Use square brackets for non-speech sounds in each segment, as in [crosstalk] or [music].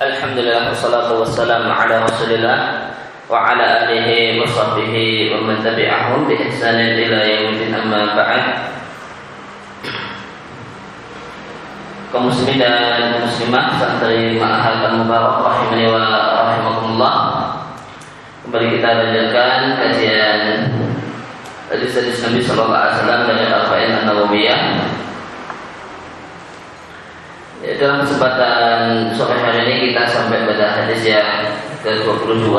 Alhamdulillah wassalatu wassalamu ala Rasulillah wa ala alihi wa sahbihi wa man tabi'ahum bi ihsanin ila yaumil amma ba'd. Kaum muslimin dan muslimah santri ma'ahal mubarak rahimani wa rahimakumullah. Kembali kita lanjutkan kajian hadis-hadis Nabi sallallahu alaihi wasallam dari Al-Qur'an An-Nawawiyah Ya, dalam kesempatan sore hari ini kita sampai pada hadis yang ke-22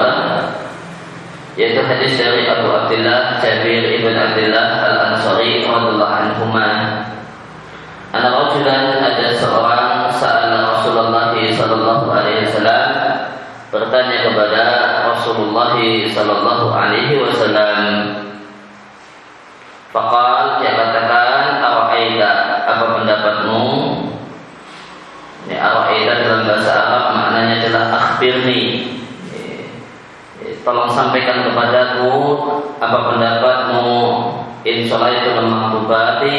yaitu hadis dari Abu Abdullah Jabir ibn Abdullah Al-Ansari radhiyallahu anhuma. Anak rajulan ada seorang saat Rasulullah sallallahu alaihi wasallam bertanya kepada Rasulullah sallallahu alaihi wasallam Fakal akhbirni. Tolong sampaikan kepadaku apa pendapatmu in itu maktubati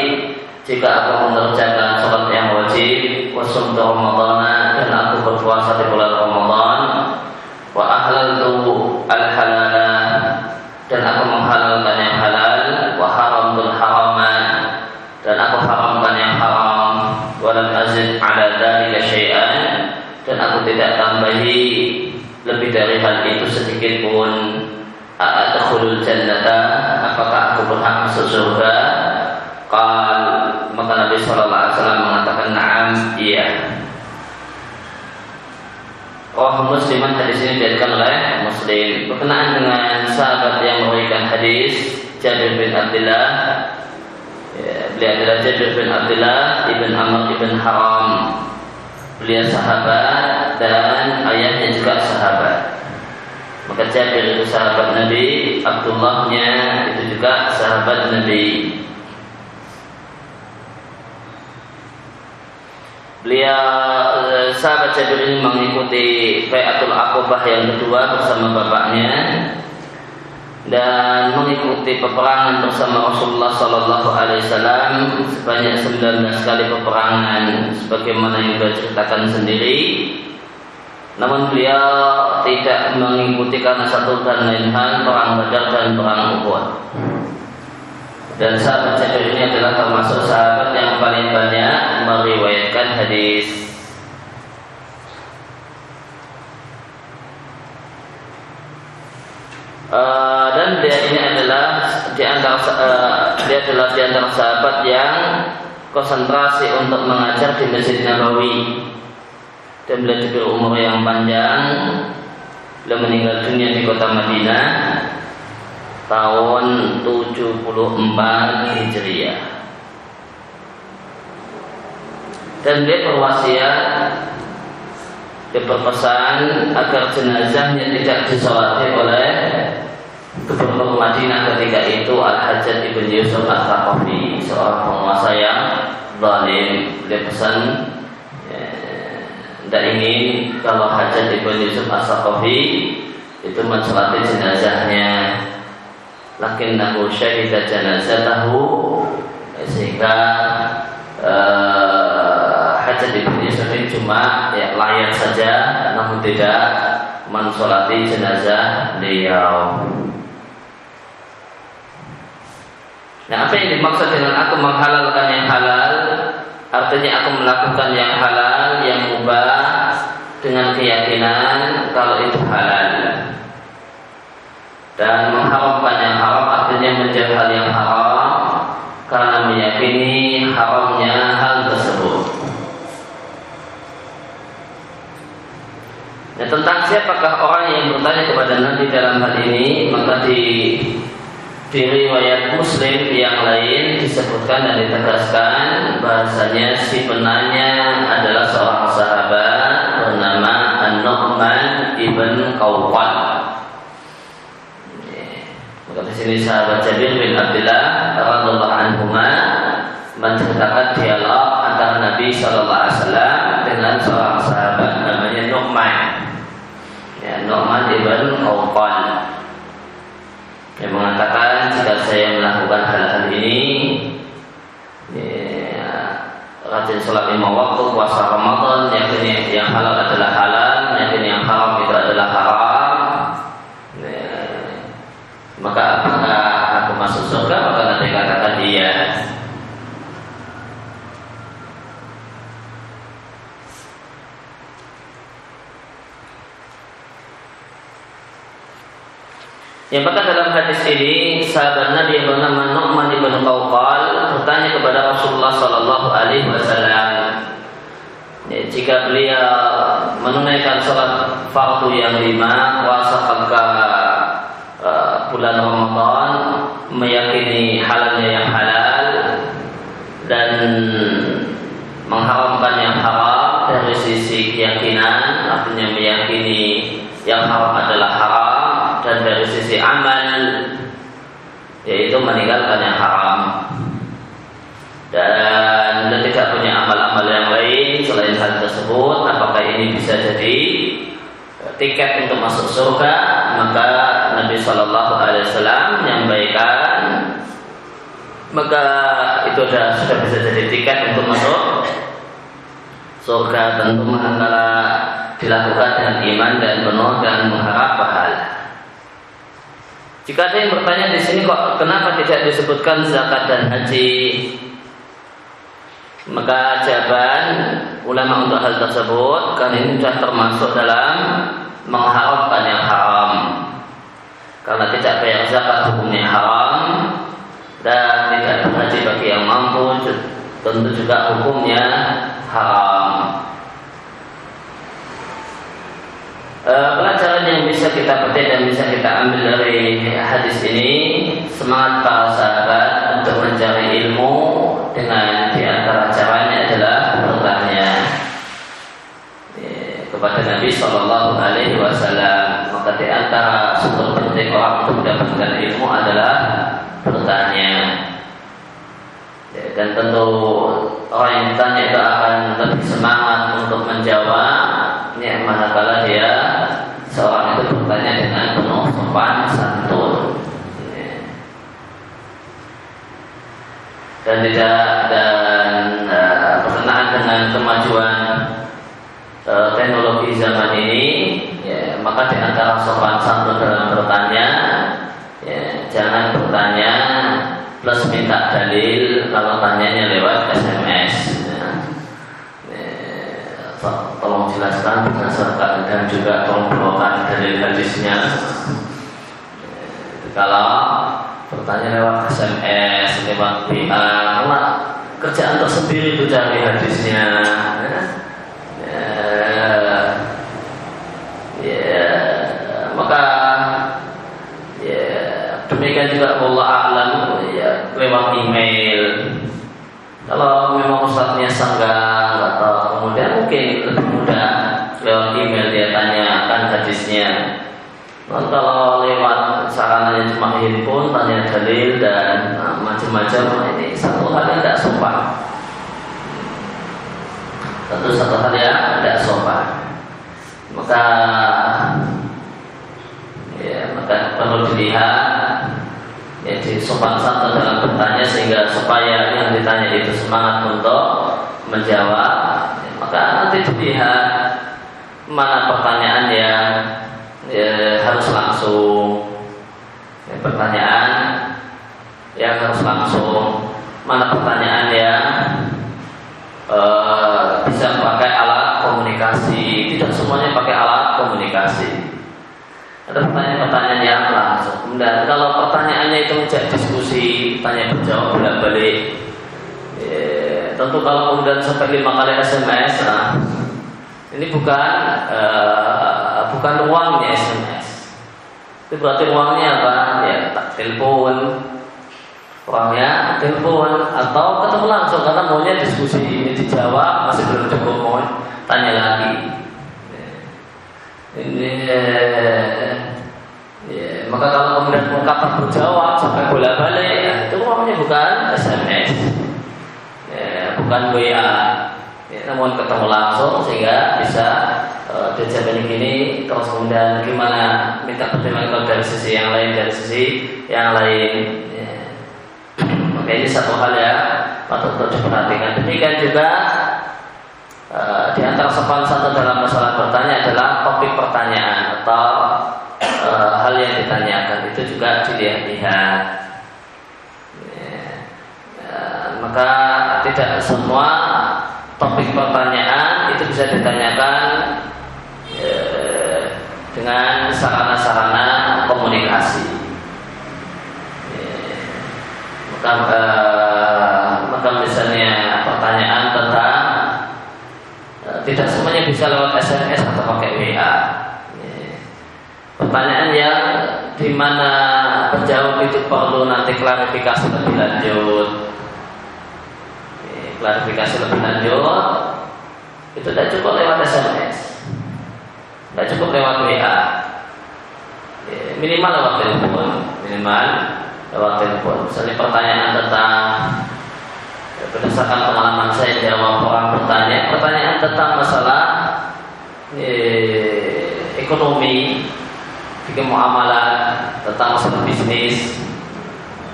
jika aku mengerjakan sholat yang wajib wasum Ramadan dan aku berpuasa di bulan Ramadan wa ahlaltu al halala dan aku menghalalkan yang halal wa haramtul harama dan aku haramkan yang haram walam azid ala syai'an dan aku tidak tambahi lebih dari hal itu sedikit pun A'adkhulul jannata apakah aku berhak masuk surga? Qal maka Nabi sallallahu alaihi wasallam mengatakan na'am iya. Oh musliman hadis ini diriwayatkan oleh Muslim. Berkenaan dengan sahabat yang memberikan hadis Jabir bin Abdullah Ya, beliau adalah Jabir bin Abdullah ibn Amr ibn Haram. Beliau sahabat dan ayahnya juga sahabat. Maka Jabir itu sahabat Nabi, Abdullahnya itu juga sahabat Nabi. Beliau eh, sahabat Jabir ini mengikuti Bayatul Aqobah yang kedua bersama bapaknya dan mengikuti peperangan bersama Rasulullah Sallallahu Alaihi Wasallam sebanyak 19 kali peperangan sebagaimana yang beliau ceritakan sendiri. Namun beliau tidak mengikuti karena satu dan lain hal perang Badar dan perang Uhud. Dan sahabat Jabir ini adalah termasuk sahabat yang paling banyak meriwayatkan hadis Uh, dan dia ini adalah di antara uh, dia adalah di antara sahabat yang konsentrasi untuk mengajar di Masjid Nabawi dan beliau juga umur yang panjang beliau meninggal dunia di kota Madinah tahun 74 Hijriah. Dan dia berwasiat dia berpesan agar jenazahnya tidak disolati oleh Gubernur Madinah ketika itu Al-Hajjaj ibn Yusuf Al-Thaqafi Seorang penguasa yang zalim. Dia pesan Tidak ingin kalau Hajjaj ibn Yusuf Al-Thaqafi Itu mensolati jenazahnya Lakin nahu syahidah jenazah tahu Sehingga uh, Hajjaj ibn Yusuf ini cuma ya, layak saja Namun tidak mensolati jenazah beliau Nah, apa yang dimaksud dengan aku menghalalkan yang halal? Artinya aku melakukan yang halal, yang mubah dengan keyakinan kalau itu halal. Dan mengharamkan yang haram artinya menjauh hal yang haram karena meyakini haramnya hal tersebut. Nah, tentang siapakah orang yang bertanya kepada Nabi dalam hal ini, maka di di riwayat Muslim yang lain disebutkan dan ditegaskan bahasanya si penanya adalah seorang sahabat bernama An-Nu'man ibn Qawqan. Maka di sini sahabat Jabir bin Abdullah radhiyallahu anhu menceritakan dialog antara Nabi Shallallahu Alaihi Wasallam dengan seorang sahabat namanya Nu'man. Ya, Nu'man ibn Qawqan yang mengatakan jika saya melakukan hal-hal ini ya, rajin sholat lima waktu puasa Ramadan yang ini yang halal adalah halal Yang maka dalam hadis ini sahabat Nabi yang bernama Nu'man bin Qawqal bertanya kepada Rasulullah Sallallahu Alaihi Wasallam ya, jika beliau menunaikan sholat fardu yang lima puasa pada uh, bulan Ramadan meyakini halalnya yang halal dan mengharamkan yang haram dari sisi keyakinan? Artinya meyakini yang haram adalah haram dan dari sisi amal yaitu meninggalkan yang haram. Dan tidak punya amal-amal yang lain selain hal tersebut apakah ini bisa jadi tiket untuk masuk surga? Maka Nabi Shallallahu Alaihi Wasallam menyampaikan maka itu sudah sudah bisa jadi tiket untuk masuk surga. Tentu manakala dilakukan dengan iman dan penuh dan mengharap pahala. Jika ada yang bertanya di sini kok kenapa tidak disebutkan zakat dan haji? Maka jawaban ulama untuk hal tersebut karena ini sudah termasuk dalam mengharamkan yang haram. Karena tidak bayar zakat hukumnya haram dan tidak berhaji bagi yang mampu tentu juga hukumnya haram. Uh, pelajaran yang bisa kita petik dan bisa kita ambil dari hadis ini semangat para sahabat untuk mencari ilmu dengan di antara caranya adalah bertanya ya, kepada Nabi Shallallahu Alaihi Wasallam. Maka di antara sumber penting orang untuk mendapatkan ilmu adalah bertanya. Ya, dan tentu orang yang ditanya itu akan lebih semangat untuk menjawab ya manakala dia sopan santun ya. dan tidak dan uh, berkenaan dengan kemajuan uh, teknologi zaman ini ya, maka di antara sopan santun dalam bertanya ya, jangan bertanya plus minta dalil kalau tanyanya lewat SMS tolong jelaskan berdasarkan dan juga tolong bawakan dari hadisnya kalau bertanya lewat SMS lewat WA kerjaan tersendiri itu cari hadisnya. Ya, ya. Maka ya demikian juga Allah alam. Ya lewat email. Kalau memang ustadznya sanggang atau kemudian mungkin lebih mudah lewat email dia tanyakan hadisnya. Dan kalau lewat sarananya cuma handphone, tanya dalil dan nah, macam-macam ini satu hal yang tidak sopan. Tentu satu hal yang tidak sopan. Maka ya maka perlu dilihat jadi sopan santun dalam bertanya sehingga supaya yang ditanya itu semangat untuk menjawab maka nanti dilihat mana pertanyaan yang ya, harus langsung ya, pertanyaan yang harus langsung mana pertanyaan yang uh, bisa pakai alat komunikasi tidak semuanya pakai alat komunikasi ada pertanyaan-pertanyaan yang langsung. Dan kalau pertanyaannya itu menjadi diskusi, tanya berjawab bolak balik. Ya, tentu kalau kemudian sampai lima kali SMS, nah, ini bukan uh, bukan uangnya SMS. Itu berarti uangnya apa? Ya tak telepon, uangnya telepon atau ketemu langsung karena maunya diskusi ini dijawab masih belum cukup mau tanya lagi. Ini ya, maka kalau kemudian ungkapan berjawab sampai bola balik ya, itu namanya bukan SMS ya, bukan WA ya, namun ketemu langsung sehingga bisa uh, diajak gini terus kemudian gimana minta pertimbangan dari sisi yang lain dari sisi yang lain ya. maka ini satu hal ya patut untuk diperhatikan demikian juga Eh, di antara sopan satu dalam masalah bertanya adalah topik pertanyaan atau e, hal yang ditanyakan itu juga dilihat-lihat. Ya, e, maka tidak semua topik pertanyaan itu bisa ditanyakan dengan sarana-sarana komunikasi. maka, maka misalnya pertanyaan tentang uh, tidak semuanya bisa lewat SMS atau pakai WA. Pertanyaan yang di mana penjawab itu perlu nanti klarifikasi lebih lanjut. Klarifikasi lebih lanjut itu tidak cukup lewat SMS, tidak cukup lewat WA, minimal lewat telepon, minimal lewat telepon. Misalnya pertanyaan tentang berdasarkan pengalaman saya jawab orang bertanya, pertanyaan tentang masalah eh, ekonomi bikin muamalah tentang masalah bisnis.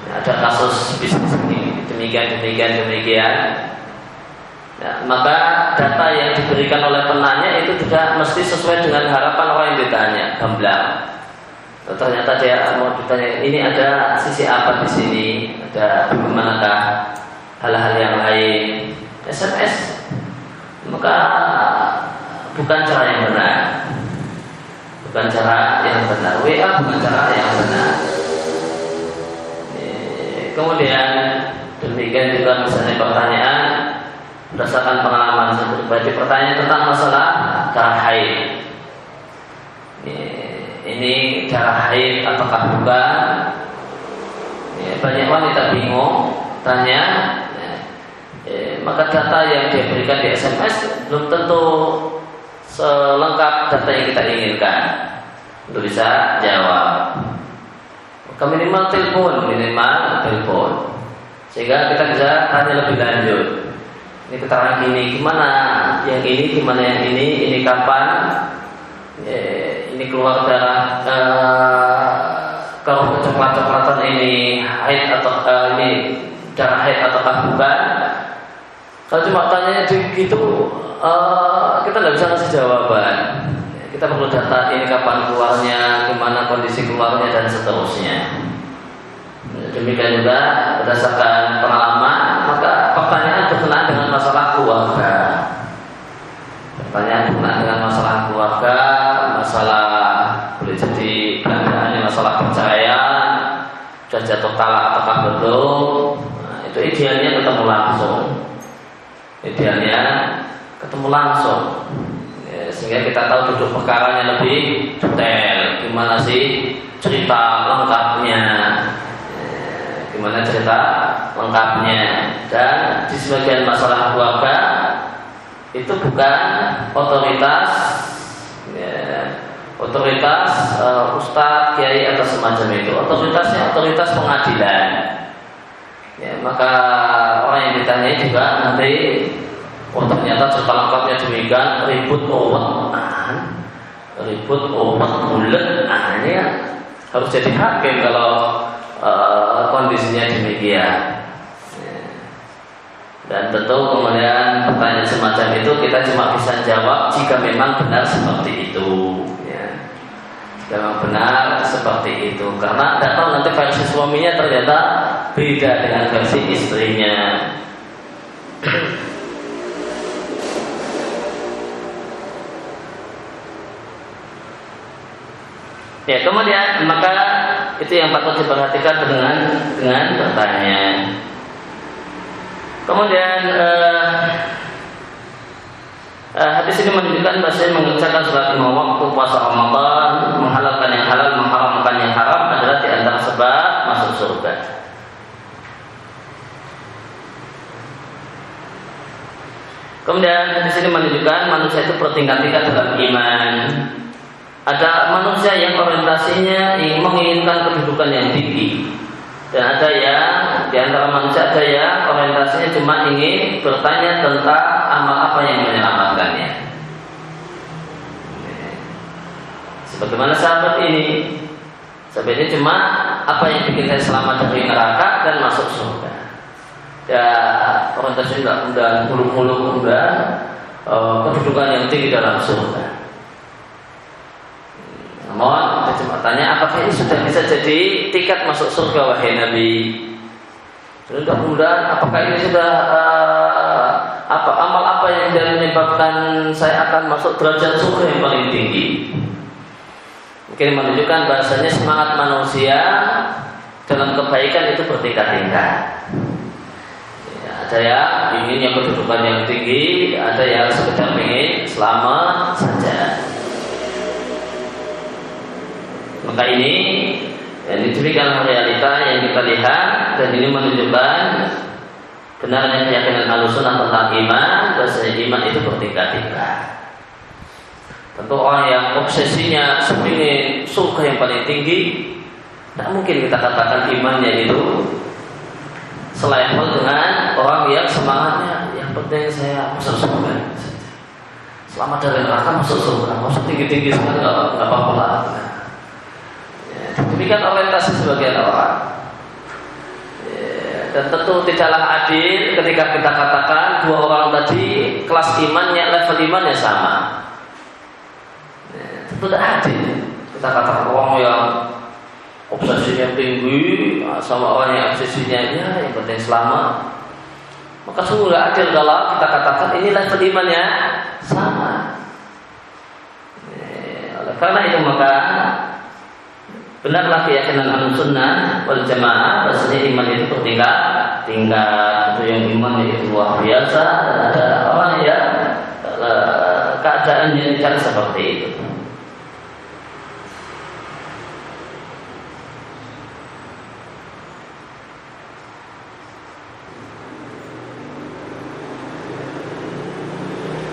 Ada kasus bisnis ini demikian demikian demikian ya, maka data yang diberikan oleh penanya itu tidak mesti sesuai dengan harapan orang yang ditanya gamblang. Ternyata dia mau ditanya ini ada sisi apa di sini? Ada bagaimanakah hal-hal yang lain? SMS maka bukan cara yang benar. Bukan cara yang benar. WA bukan cara yang benar. Kemudian demikian juga misalnya pertanyaan berdasarkan pengalaman berarti pertanyaan tentang masalah cara haid ini cara haid apakah bukan banyak wanita bingung tanya maka data yang dia berikan di SMS belum tentu selengkap data yang kita inginkan untuk bisa jawab. Maka minimal telepon, minimal telepon. Sehingga kita bisa tanya lebih lanjut. Ini keterangan ini gimana? Yang ini gimana yang ini? Ini kapan? Eh, ini keluar darah eh, kalau kecoklat-coklatan ini haid atau eh, ini darah haid atau bukan? Kalau cuma tanya gitu, uh, kita nggak bisa ngasih jawaban. Kita perlu data ini kapan keluarnya, gimana kondisi keluarnya dan seterusnya. Demikian juga berdasarkan pengalaman, maka pertanyaan berkenaan dengan masalah keluarga. Pertanyaan berkenaan dengan masalah keluarga, masalah boleh jadi keadaannya masalah percaya, sudah jatuh talak apakah belum, nah, itu idealnya ketemu langsung. Idealnya ketemu langsung. Ya, sehingga kita tahu duduk perkaranya lebih detail. Gimana sih cerita lengkapnya? Ya, gimana cerita lengkapnya dan di sebagian masalah keluarga itu bukan otoritas ya, otoritas uh, ustadz kiai atau semacam itu otoritasnya otoritas pengadilan ya, maka orang yang ditanya juga nanti oh ternyata cerita lengkapnya demikian ribut obat ah, ribut obat bulat ah, ini ya, harus jadi hakim kalau uh, kondisinya demikian. Dan tentu kemudian pertanyaan semacam itu kita cuma bisa jawab jika memang benar seperti itu. Memang benar seperti itu. Karena tidak tahu nanti versi suaminya ternyata beda dengan versi istrinya. Ya kemudian maka itu yang patut diperhatikan dengan dengan bertanya. Kemudian eh, Uh, hadis ini menunjukkan bahasa mengerjakan sholat lima waktu puasa Ramadan, menghalalkan yang halal, mengharamkan yang haram adalah di antara sebab masuk surga. Kemudian hadis ini menunjukkan manusia itu bertingkat-tingkat dalam iman. Ada manusia yang orientasinya ingin menginginkan kedudukan yang tinggi, dan ada yang di antara manusia ada yang orientasinya cuma ingin bertanya tentang amal apa yang menyelamatkannya. Sebagaimana sahabat ini, sahabat ini cuma apa yang bikin saya selamat dari neraka dan masuk surga. Ya orientasinya enggak mudah, muluk-muluk mudah, uh, kedudukan yang tinggi dalam surga. Namun tanya apakah ini sudah bisa jadi tiket masuk surga wahai Nabi? Mudah-mudahan apakah ini sudah uh, apa amal apa yang menyebabkan saya akan masuk derajat surga yang paling tinggi? Mungkin menunjukkan bahasanya semangat manusia dalam kebaikan itu bertingkat-tingkat. Ya, ada yang ingin yang kedudukan yang tinggi, ada yang sekedar ingin selamat saja. Maka ini ya, demikian realita yang kita lihat dan ini menunjukkan benarnya keyakinan alusunah tentang iman bahwa iman itu bertingkat-tingkat. Tentu orang yang obsesinya sepingin surga yang paling tinggi, tidak mungkin kita katakan imannya itu selevel dengan orang yang semangatnya yang penting saya masuk surga. Selamat dari neraka masuk surga, masuk tinggi-tinggi sekali nggak apa-apa. Ya, demikian orientasi sebagian orang. Ya, dan tentu tidaklah adil ketika kita katakan dua orang tadi kelas imannya level imannya sama itu tidak adil. Kita katakan orang yang obsesinya tinggi sama orang yang obsesinya ya yang penting selamat. Maka sungguh tidak adil kalau kita katakan ini level imannya sama. Ya, oleh karena itu maka benarlah keyakinan ahlu sunnah wal jamaah bahasanya iman itu bertingkat tingkat itu yang iman itu luar biasa. Ada orang yang eh, keadaan yang seperti itu.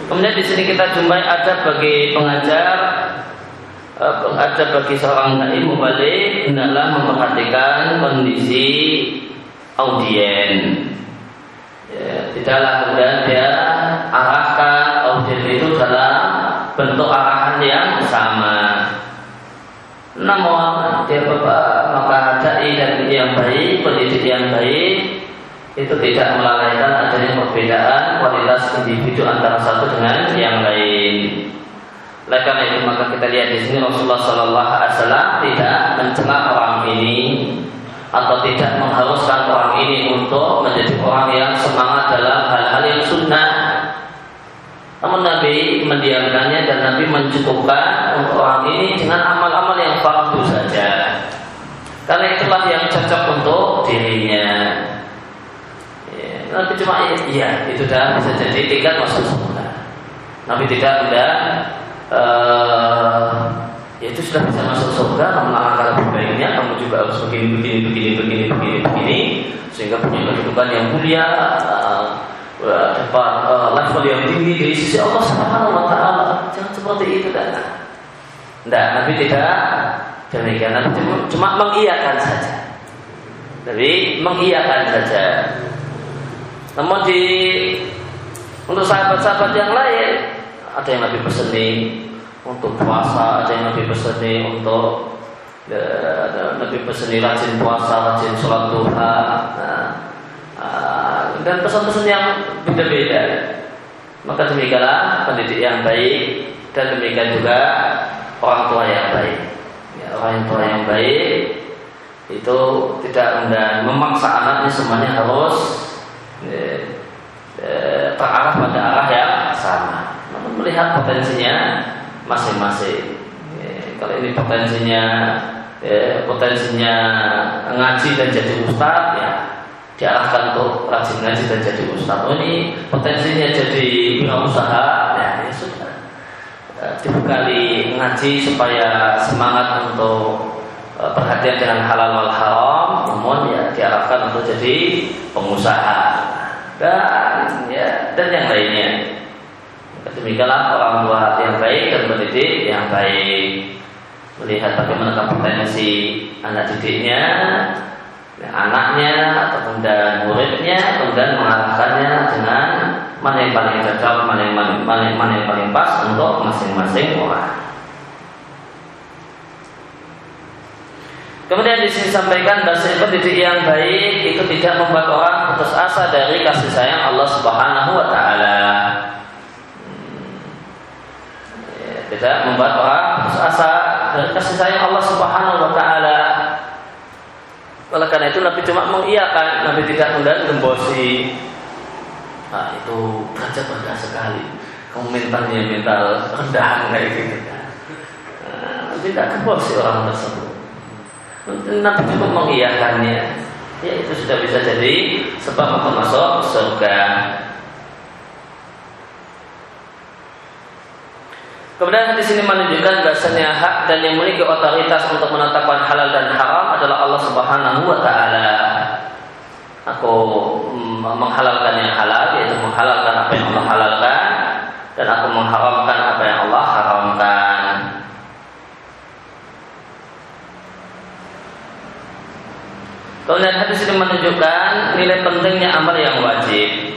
Kemudian di sini kita jumpai ada bagi pengajar eh, ada bagi seorang dai mubalik hendaklah memperhatikan kondisi audien. Ya, tidaklah kemudian dia arahkan audien itu dalam bentuk arahan yang sama. Namun dia maka dai dan yang baik, pendidik yang baik itu tidak melalaikan adanya perbedaan kualitas individu antara satu dengan yang lain. Oleh karena itu maka kita lihat di sini Rasulullah Shallallahu Alaihi Wasallam tidak mencela orang ini atau tidak mengharuskan orang ini untuk menjadi orang yang semangat dalam hal-hal yang sunnah. Namun Nabi mendiamkannya dan Nabi mencukupkan untuk orang ini dengan amal-amal yang fardu saja. Karena itulah yang cocok untuk dirinya. Nabi cuma iya, iya itu dah bisa jadi tingkat masuk surga. Nabi tidak tidak uh, ya itu sudah bisa masuk surga namun alangkah lebih baiknya kamu juga harus begini begini begini begini begini begini sehingga punya kehidupan yang mulia dapat uh, level yang tinggi dari sisi Allah Subhanahu wa taala. Jangan seperti itu dan Tidak, Nabi tidak demikian. Nabi cuma, cuma mengiyakan saja. Jadi mengiyakan saja. Namun di untuk sahabat-sahabat yang lain ada yang lebih peseni untuk puasa, ada yang lebih peseni untuk ya, lebih peseni rajin puasa, rajin sholat duha, nah, ah, dan pesan-pesan yang beda-beda. Maka demikianlah pendidik yang baik dan demikian juga orang tua yang baik. Ya, orang tua yang baik itu tidak dan memaksa anaknya semuanya harus terarah pada arah yang sama. Melihat potensinya masing-masing. Kalau ini potensinya potensinya ngaji dan jadi ustadz ya diarahkan untuk rajin ngaji dan jadi ustadz. Oh ini potensinya jadi usaha ya, ya sudah dibekali ngaji supaya semangat untuk perhatian dengan halal wal haram, namun ya diarahkan untuk jadi pengusaha dan ya dan yang lainnya. Demikianlah orang tua yang baik dan pendidik yang baik melihat bagaimana potensi anak didiknya, ya, anaknya atau kemudian muridnya, kemudian mengarahkannya dengan mana yang paling cocok, mana yang, mana, mana yang paling pas untuk masing-masing orang. Kemudian di sini sampaikan bahasa pendidik yang baik itu tidak membuat orang putus asa dari kasih sayang Allah Subhanahu wa taala. Hmm. Tidak membuat orang putus asa dari kasih sayang Allah Subhanahu wa taala. Oleh karena itu Nabi cuma mengiyakan, Nabi tidak kemudian gembosi. Nah, itu derajat rendah sekali. Kamu mentalnya mental rendah kayak gitu kan. Nah, tidak gembosi orang tersebut. Nabi cukup mengiyakannya. Ya itu sudah bisa jadi sebab untuk masuk surga. Kemudian di sini menunjukkan bahasanya hak dan yang memiliki otoritas untuk menetapkan halal dan haram adalah Allah Subhanahu wa taala. Aku menghalalkan yang halal yaitu menghalalkan apa yang Allah halalkan dan aku mengharamkan apa yang Allah haramkan. Kemudian hadis ini menunjukkan nilai pentingnya amal yang wajib.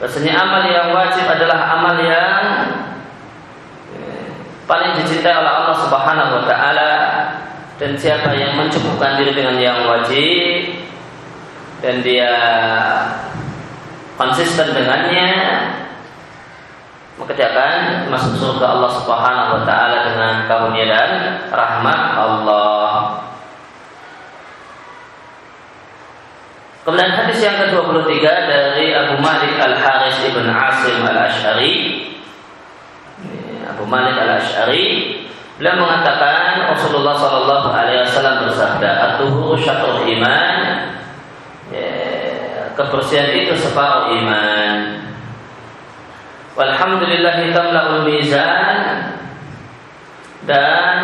Bahasanya amal yang wajib adalah amal yang paling dicintai oleh Allah Subhanahu wa taala dan siapa yang mencukupkan diri dengan yang wajib dan dia konsisten dengannya maka dia akan masuk surga Allah Subhanahu wa taala dengan karunia dan rahmat Allah. Kemudian hadis yang ke-23 dari Abu Malik Al-Haris Ibn Asim Al-Ash'ari Abu Malik al Ashari beliau mengatakan Rasulullah Shallallahu Alaihi Wasallam bersabda, "Atuhu syatrul iman." Ya, kebersihan itu separuh iman. Walhamdulillahi tamla'ul mizan dan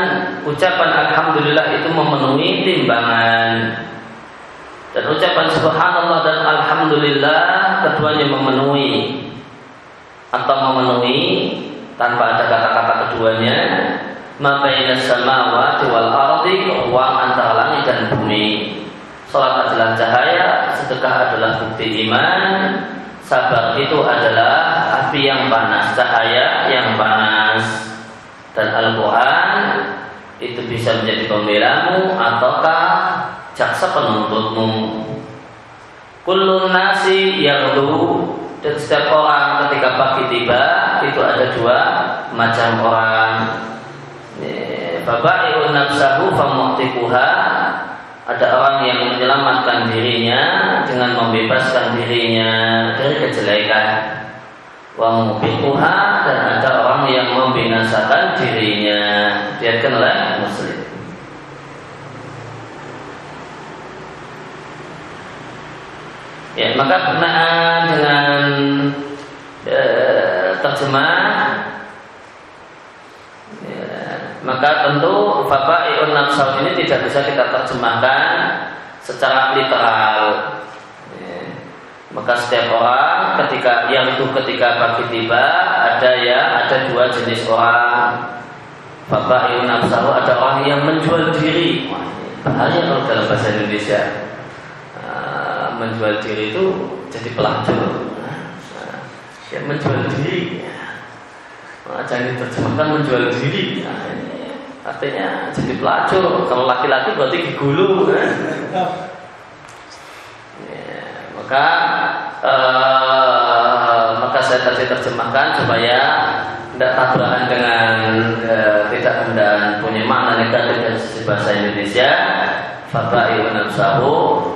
ucapan alhamdulillah itu memenuhi timbangan dan ucapan subhanallah dan alhamdulillah keduanya memenuhi atau memenuhi tanpa ada kata-kata keduanya mabaina samawati wal ardi ruang antara langit dan bumi. Salat adalah cahaya sedekah adalah bukti iman sabar itu adalah api yang panas cahaya yang panas. Dan Al-Quran itu bisa menjadi pembelamu ataukah jaksa penuntutmu. Kulun nasi yang dulu dan setiap orang ketika pagi tiba itu ada dua macam orang. Bapak ibu nafsahu ada orang yang menyelamatkan dirinya dengan membebaskan dirinya dari kejelekan. Wa dan ada orang yang membinasakan dirinya. Diatkan oleh Muslim. Ya, maka berkenaan dengan e, terjemah ya, maka tentu Iun nafsal ini tidak bisa kita terjemahkan secara literal. Ya, maka setiap orang ketika yang itu ketika pagi tiba ada ya ada dua jenis orang. Iun nafsal ada orang yang menjual diri. Bahaya kalau dalam bahasa Indonesia menjual diri itu jadi pelacur. Nah, ya menjual diri. Nah, jangan diterjemahkan menjual diri. Nah, artinya jadi pelacur. Kalau laki-laki berarti digulu. Nah. Ya, maka uh, maka saya tadi terjemahkan supaya tidak tabrakan dengan uh, tidak kemudian punya makna negatif dari sisi bahasa Indonesia. Fabai nafsahu ya,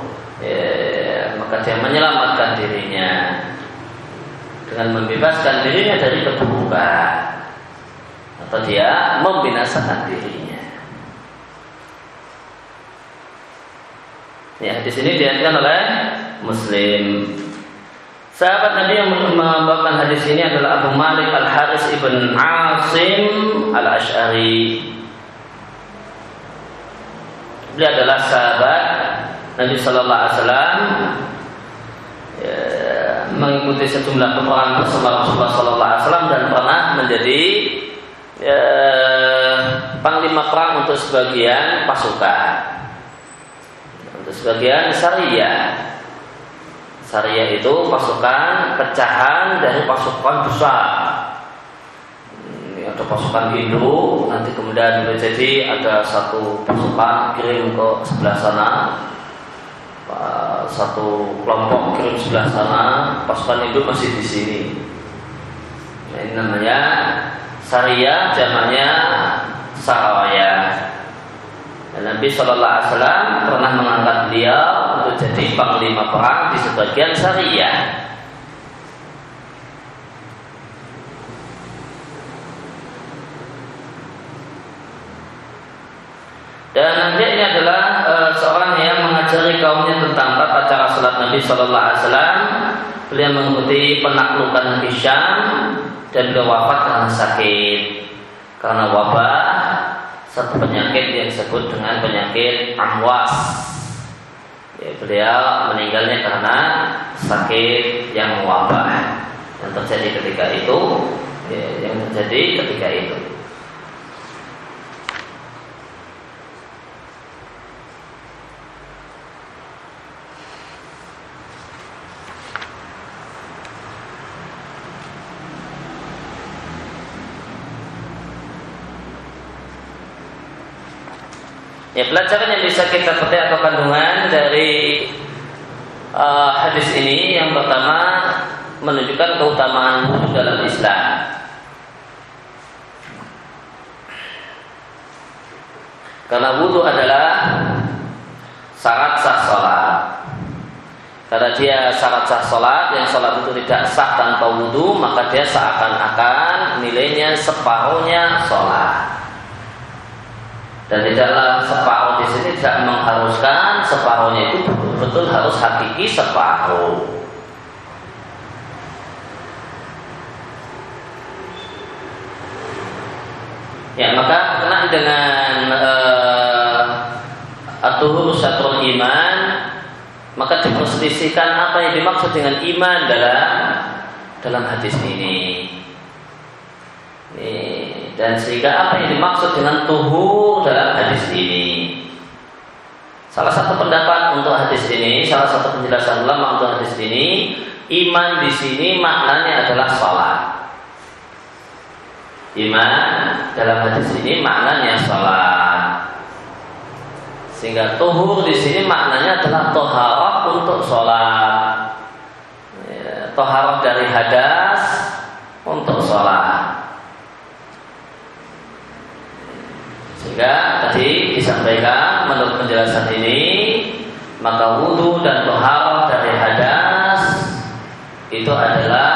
maka dia menyelamatkan dirinya dengan membebaskan dirinya dari keburukan atau dia membinasakan dirinya. Ya, di sini diatkan oleh Muslim. Sahabat Nabi yang membawakan hadis ini adalah Abu Malik Al Haris ibn Asim Al Ashari. Dia adalah sahabat Nabi Shallallahu Alaihi Wasallam mengikuti sejumlah peperangan bersama Rasulullah Sallallahu Alaihi Wasallam dan pernah menjadi ya, panglima perang untuk sebagian pasukan, untuk sebagian syariah. Syariah itu pasukan pecahan dari pasukan besar. Ini ada pasukan Hindu, nanti kemudian jadi ada satu pasukan kirim ke sebelah sana, satu kelompok kirim sebelah sana, pasukan itu masih di sini. Nah, ini namanya Syariah, zamannya Saraya. Dan Nabi Shallallahu Alaihi Wasallam pernah mengangkat dia untuk jadi panglima perang di sebagian Syariah. Dan nanti ini adalah mengajari kaumnya tentang tata cara salat Nabi Shallallahu Alaihi Wasallam, beliau mengikuti penaklukan Hisham dan beliau wafat karena sakit, karena wabah satu penyakit yang disebut dengan penyakit amwas. Ya, beliau meninggalnya karena sakit yang wabah yang terjadi ketika itu, ya, yang terjadi ketika itu. Ya pelajaran yang bisa kita petik atau kandungan dari uh, hadis ini yang pertama menunjukkan keutamaan wudhu dalam Islam. Karena wudhu adalah syarat sah sholat. Karena dia syarat sah sholat, yang sholat itu tidak sah tanpa wudhu, maka dia seakan-akan nilainya separuhnya sholat. Dan tidaklah separuh di sini tidak mengharuskan separuhnya itu betul-betul harus hakiki separuh. Ya maka berkenaan dengan uh, atuhur syatrul iman maka diperselisihkan apa yang dimaksud dengan iman dalam dalam hadis ini. Ini dan sehingga apa yang dimaksud dengan tuhu dalam hadis ini Salah satu pendapat untuk hadis ini, salah satu penjelasan ulama untuk hadis ini, iman di sini maknanya adalah sholat. Iman dalam hadis ini maknanya sholat. Sehingga tuhur di sini maknanya adalah toharah untuk sholat. Ya, toharah dari hadas untuk sholat. Sehingga tadi disampaikan menurut penjelasan ini maka wudhu dan toharoh dari hadas itu adalah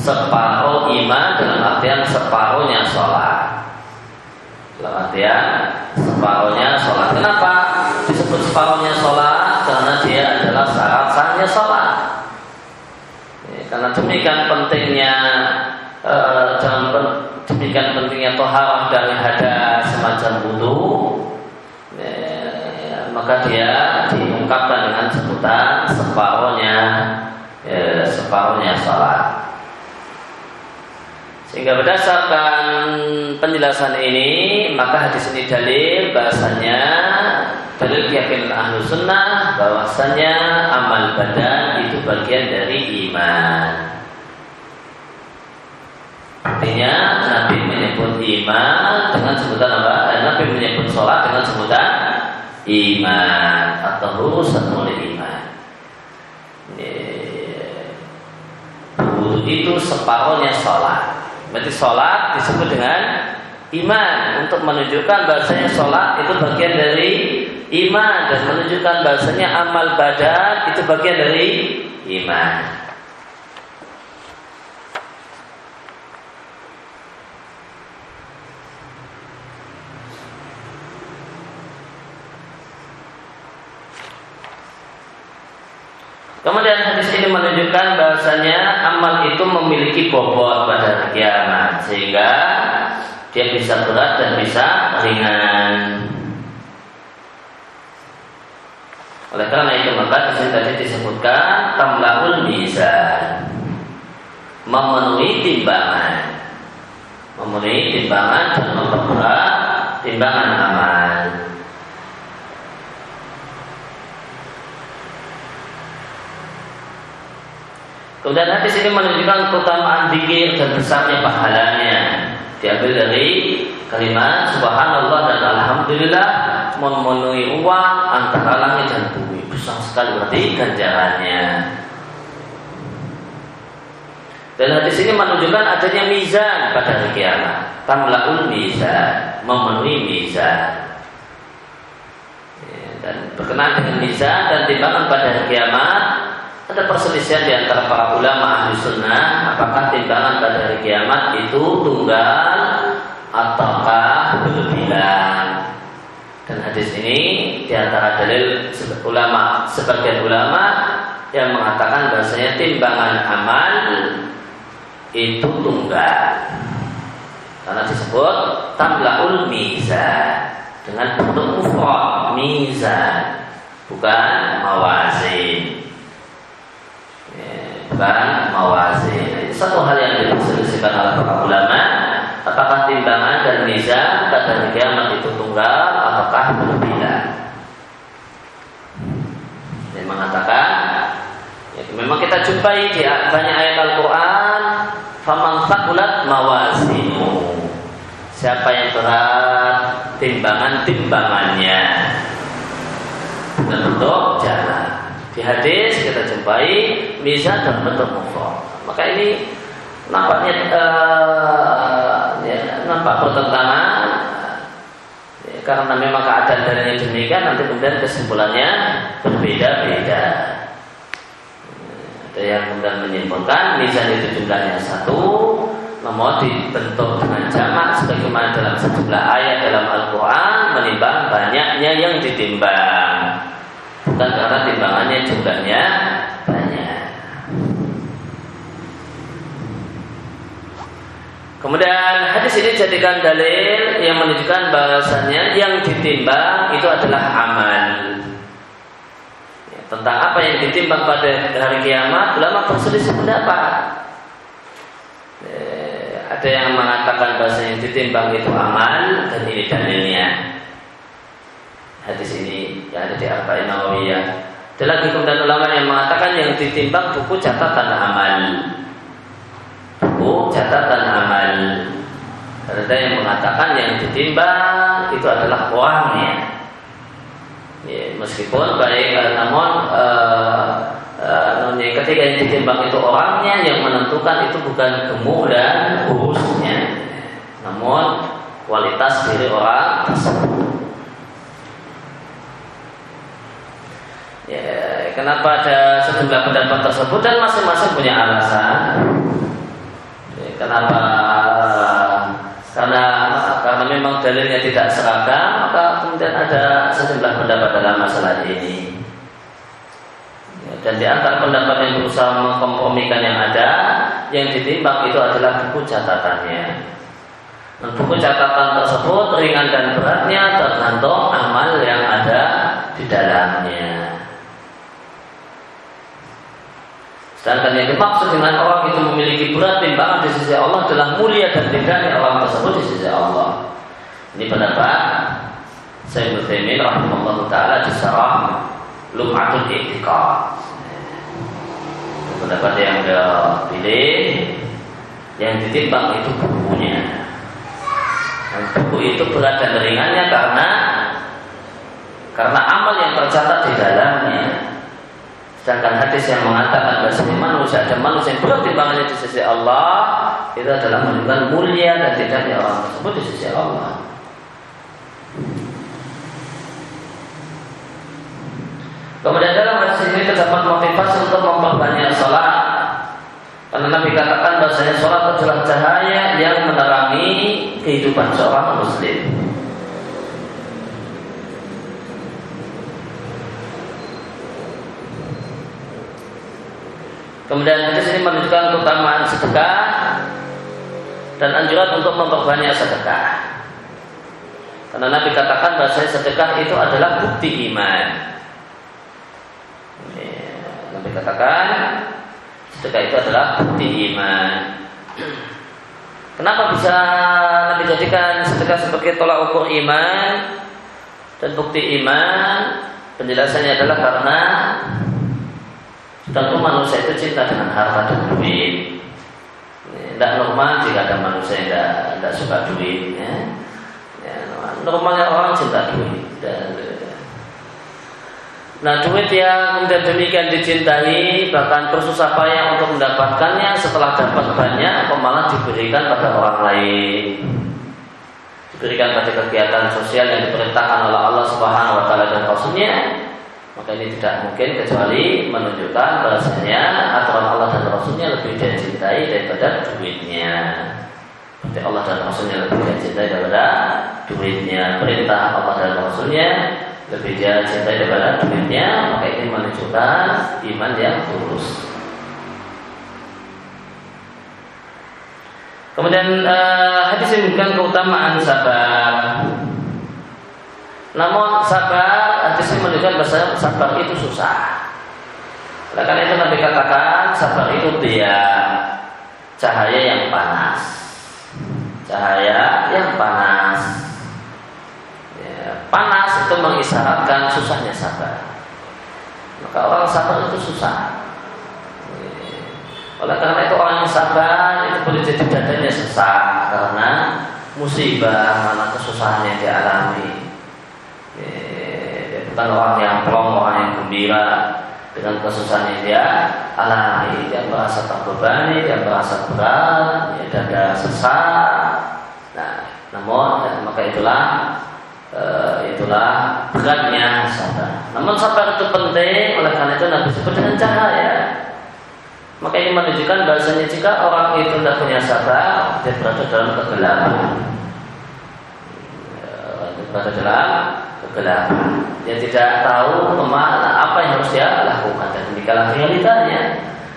separuh iman dalam artian separuhnya sholat. Dalam artian separuhnya sholat. Kenapa disebut separuhnya sholat? Karena dia adalah syarat sahnya sholat. Ya, karena demikian pentingnya uh, dalam demikian pentingnya toharah dari hadas semacam wudhu ya, ya, maka dia diungkapkan dengan sebutan separuhnya ya, separuhnya sholat. Sehingga berdasarkan penjelasan ini maka hadis ini dalil bahasanya dalil keyakinan ahlu sunnah bahwasanya amal badan itu bagian dari iman Artinya Nabi menyebut iman dengan sebutan apa? Eh, Nabi menyebut sholat dengan sebutan iman atau urusan oleh iman. Itu separuhnya sholat. Berarti sholat disebut dengan iman untuk menunjukkan bahasanya sholat itu bagian dari iman dan menunjukkan bahasanya amal badan itu bagian dari iman. Kemudian hadis ini menunjukkan bahasanya amal itu memiliki bobot pada kiamat sehingga dia bisa berat dan bisa ringan. Oleh karena itu maka di sini tadi disebutkan tamlahul mizan memenuhi timbangan memenuhi timbangan dan memperberat timbangan amal. Kemudian hadis ini menunjukkan keutamaan zikir dan besarnya pahalanya. Diambil dari kalimat Subhanallah dan Alhamdulillah memenuhi uang antara langit dan bumi. Besar sekali berarti ganjarannya. Dan hadis ini menunjukkan adanya mizan pada hari kiamat. Tamlaul mizan, memenuhi mizan. Ya, dan berkenaan dengan mizan dan timbangan pada hari kiamat ada perselisihan di antara para ulama ahli sunnah apakah timbangan pada hari kiamat itu tunggal ataukah berbilang dan hadis ini di antara dalil ulama sebagian ulama yang mengatakan bahasanya timbangan amal itu tunggal. Karena disebut tamlaul mizan dengan bentuk mufrad mizan bukan mawazin mawazin. Itu satu hal yang diperselisihkan oleh para ulama apakah timbangan dan mizan pada kiamat itu tunggal ataukah berbeda yang mengatakan ya, memang kita jumpai di banyak ayat Al-Quran faman sakulat mawazinu siapa yang berat timbangan timbangannya dan bentuk jalan di hadis kita jumpai mizan dan bentuk mufrad. Maka ini nampaknya uh, ya, nampak bertentangan. Ya, karena memang keadaan darinya demikian nanti kemudian kesimpulannya berbeda-beda. Ada yang kemudian menyimpulkan mizan itu jumlahnya satu namun dibentuk dengan jamak sebagaimana dalam sejumlah ayat dalam Al-Quran menimbang banyaknya yang ditimbang bukan karena timbangannya jumlahnya banyak. Kemudian hadis ini jadikan dalil yang menunjukkan bahasanya yang ditimbang itu adalah amal tentang apa yang ditimbang pada hari kiamat ulama berselisih pendapat. Eh, ada yang mengatakan bahasa yang ditimbang itu amal dan ini dalilnya hadis ini yang ada di Arba'in Nawawiyah. Ada lagi kemudian ulama yang mengatakan yang ditimbang buku catatan amal. Buku catatan amal. Ada yang mengatakan yang ditimbang itu adalah orangnya. Ya, meskipun baik namun uh, uh, ketika yang ditimbang itu orangnya yang menentukan itu bukan gemuk dan kurusnya, namun kualitas diri orang tersebut. Ya, kenapa ada sejumlah pendapat tersebut dan masing-masing punya alasan. Ya, kenapa? Karena karena memang dalilnya tidak seragam, maka kemudian ada sejumlah pendapat dalam masalah ini. Ya, dan di antara pendapat yang berusaha mengkompromikan yang ada, yang ditimbang itu adalah buku catatannya. Buku catatan tersebut ringan dan beratnya tergantung amal yang ada di dalamnya. Sedangkan yang dimaksud dengan orang itu memiliki berat timbangan di sisi Allah adalah mulia dan tidaknya orang tersebut di sisi Allah. Ini pendapat saya Taimin rahimahullah taala di sarah Lum'atul I'tiqad. Pendapat yang dia pilih yang ditimbang itu bukunya. Dan buku itu berat dan ringannya karena karena amal yang tercatat di dalamnya Sedangkan hadis yang mengatakan bahwa manusia ada manusia yang berat timbangannya di sisi Allah itu adalah menunjukkan mulia dan tidaknya orang tersebut di sisi Allah. Kemudian dalam hadis ini terdapat motivasi untuk memperbanyak sholat. Karena Nabi katakan bahasanya sholat adalah cahaya yang menerangi kehidupan seorang muslim. Kemudian hadis ini menunjukkan keutamaan sedekah dan anjuran untuk memperbanyak sedekah. Karena Nabi katakan bahwa sedekah itu adalah bukti iman. Nabi katakan sedekah itu adalah bukti iman. Kenapa bisa Nabi jadikan sedekah sebagai tolak ukur iman dan bukti iman? Penjelasannya adalah karena Tentu manusia itu cinta dengan harta dan duit. Tidak normal jika ada manusia yang tidak, suka duit. Ya. Ya, normalnya orang cinta duit. Dan, Nah duit yang kemudian demikian dicintai bahkan bersusah payah untuk mendapatkannya setelah dapat banyak atau diberikan pada orang lain diberikan pada kegiatan sosial yang diperintahkan oleh Allah Subhanahu Wa Taala dan Rasulnya maka ini tidak mungkin kecuali menunjukkan bahasanya aturan Allah dan Rasulnya lebih dia cintai daripada duitnya. Berarti Allah dan Rasulnya lebih dia cintai daripada duitnya perintah Allah dan Rasulnya lebih dia cintai daripada duitnya maka ini menunjukkan iman yang tulus Kemudian uh, hadis ini bukan keutamaan sabar. Namun sabar menunjukkan bahwa sabar itu susah. Oleh karena itu Nabi katakan sabar itu dia cahaya yang panas. Cahaya yang panas. Ya, panas itu mengisyaratkan susahnya sabar. Maka orang sabar itu susah. Oleh karena itu orang yang sabar itu boleh jadi dadanya sesak karena musibah mana kesusahan yang dialami. Dia bukan orang yang plong, orang yang gembira dengan kesusahan yang dia alami. Dia merasa terbebani, dia merasa berat, ya, dada sesak. Nah, namun ya, maka itulah uh, itulah beratnya sabar. Namun sabar itu penting, oleh karena itu Nabi sebut dengan cahaya. Maka ini menunjukkan bahasanya jika orang itu tidak punya sabar, dia berada dalam kegelapan. Dia berada dalam kegelapan. Dia tidak tahu ke mana apa yang harus dia lakukan dan demikianlah realitanya.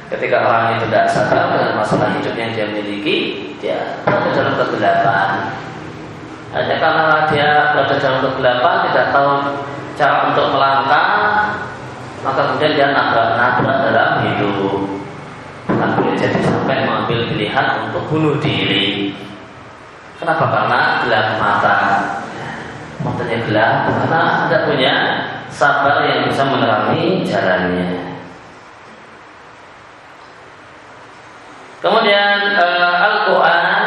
Ketika orang itu tidak sadar dengan masalah hidup yang dia miliki, dia berada dalam kegelapan. Hanya karena dia berada dalam kegelapan, tidak tahu cara untuk melangkah, maka kemudian dia nabrak-nabrak dalam hidup Bahkan boleh jadi sampai mengambil pilihan untuk bunuh diri. Kenapa? Karena gelap mata. Matanya gelap karena tidak punya sabar yang bisa menerangi jalannya. Kemudian uh, Al-Quran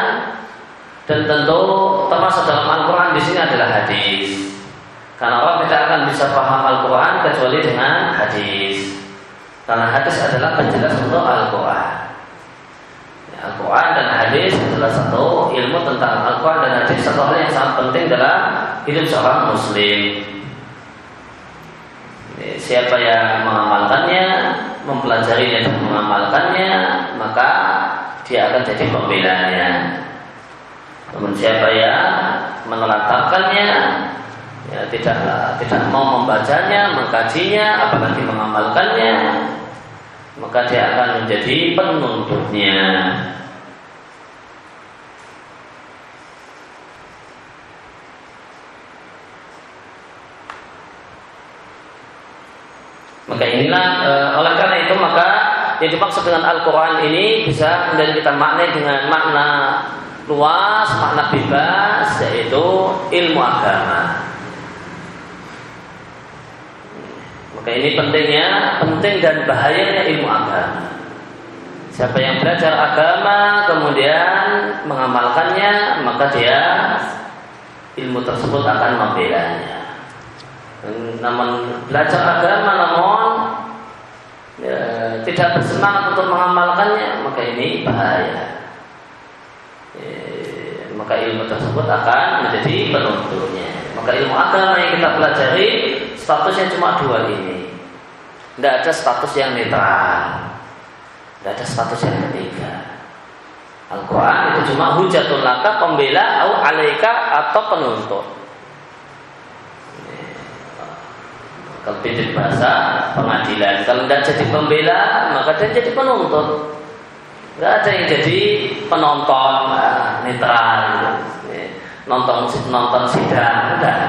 dan tentu termasuk dalam Al-Quran di sini adalah hadis. Karena orang tidak akan bisa paham Al-Quran kecuali dengan hadis. Karena hadis adalah penjelas untuk Al-Quran. Al-Quran dan hadis adalah satu ilmu tentang Al-Quran dan hadis satu hal yang sangat penting dalam hidup seorang Muslim. Siapa yang mengamalkannya, mempelajarinya dan mengamalkannya, maka dia akan jadi pembelanya. Namun siapa yang menelantarkannya, ya, tidak tidak mau membacanya, mengkajinya, apalagi mengamalkannya, maka dia akan menjadi penuntutnya. Maka inilah e, oleh karena itu maka yang dimaksud dengan Al-Quran ini bisa kemudian kita maknai dengan makna luas, makna bebas, yaitu ilmu agama. Maka ini pentingnya, penting dan bahayanya ilmu agama. Siapa yang belajar agama kemudian mengamalkannya, maka dia ilmu tersebut akan membelanya. Namun belajar agama namun ya, tidak bersemangat untuk mengamalkannya, maka ini bahaya. Ya, maka ilmu tersebut akan menjadi penuntutnya. Maka ilmu agama yang kita pelajari statusnya cuma dua ini. Tidak ada status yang netral. Tidak ada status yang ketiga. Al-Quran itu cuma hujatul laka, pembela, au alaika atau penuntut. Kalau bahasa pengadilan, kalau tidak jadi pembela, maka dia jadi penuntut. Tidak ada yang jadi penonton nah, netral, nonton nonton sidang, tidak.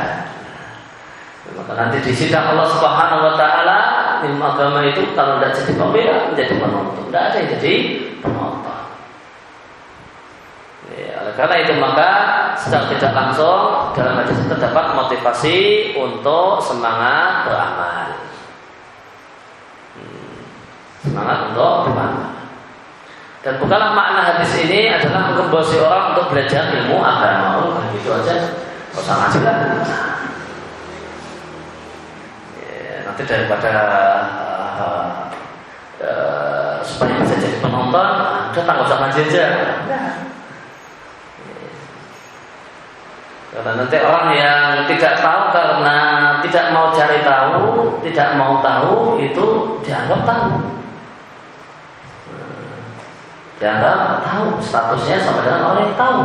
Maka nanti di sidang Allah Subhanahu wa taala ilmu agama itu kalau tidak jadi pembela menjadi penonton. Tidak ada yang jadi penonton. Ya, karena itu maka secara tidak langsung dalam hadis itu terdapat motivasi untuk semangat beramal. Hmm, semangat untuk beramal. Dan bukanlah makna hadis ini adalah menggembosi orang untuk belajar ilmu agama. Oh, gitu aja. Kok sama aja nanti daripada uh, uh, supaya bisa jadi penonton udah usah ngaji aja karena nanti orang yang tidak tahu karena tidak mau cari tahu, tidak mau tahu itu dianggap tahu. Dianggap tahu statusnya sama dengan orang yang tahu.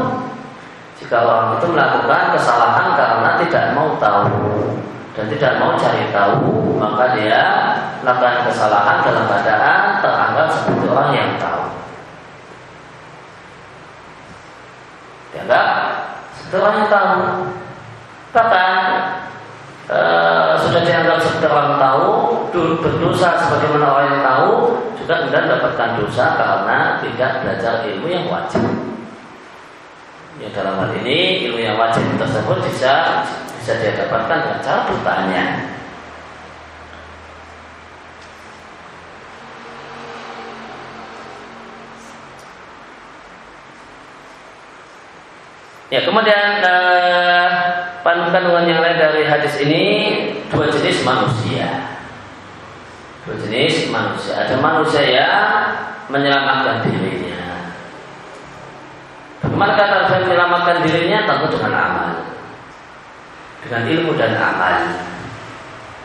Jika orang itu melakukan kesalahan karena tidak mau tahu dan tidak mau cari tahu, maka dia melakukan kesalahan dalam keadaan teranggap seperti orang yang tahu. Dianggap seperti orang yang tahu. Bahkan e, sudah dianggap seperti orang tahu, berdosa sebagaimana orang yang tahu, juga kemudian mendapatkan dosa karena tidak belajar ilmu yang wajib. Ya dalam hal ini ilmu yang wajib tersebut bisa bisa dia dapatkan dengan cara bertanya. Ya kemudian uh, kandungan yang lain dari hadis ini dua jenis manusia. Dua jenis manusia. Ada manusia yang menyelamatkan dirinya Bagaimana kata menyelamatkan dirinya? Tentu dengan amal. Dengan ilmu dan amal.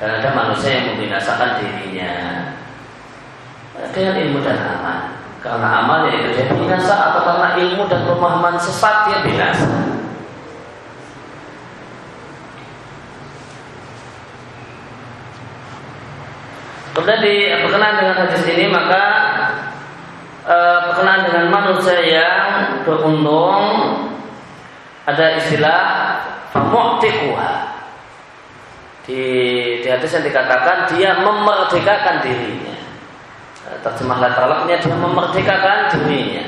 Dan ada manusia yang membinasakan dirinya dengan ilmu dan amal. Karena amalnya itu dia binasa atau karena ilmu dan pemahaman sesat dia binasa. Kemudian di berkenaan dengan hadis ini maka e, berkenaan dengan manusia yang beruntung ada istilah famu'tiquha. Di, di hadis yang dikatakan dia memerdekakan dirinya. Eh, terjemah latalaknya dia memerdekakan dirinya.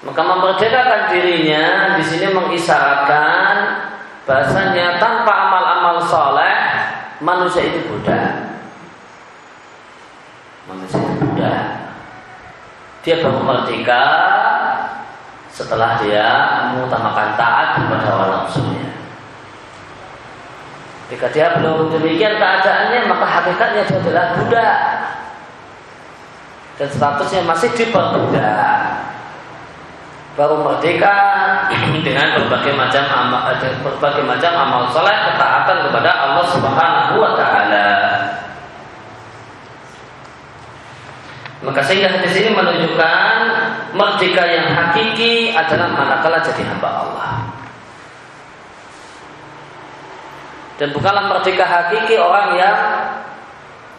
Maka memerdekakan dirinya di sini mengisyaratkan bahasanya tanpa amal-amal soleh manusia itu budak manusia muda. Dia baru merdeka setelah dia mengutamakan taat kepada hawa nafsunya. Jika dia belum demikian keadaannya, maka hakikatnya dia adalah budak. Dan statusnya masih diperbudak. Baru merdeka [clears throat] dengan berbagai macam amal, berbagai macam amal soleh ketaatan kepada Allah Subhanahu wa taala. Maka sehingga hadis ini menunjukkan merdeka yang hakiki adalah manakala jadi hamba Allah. Dan bukanlah merdeka hakiki orang yang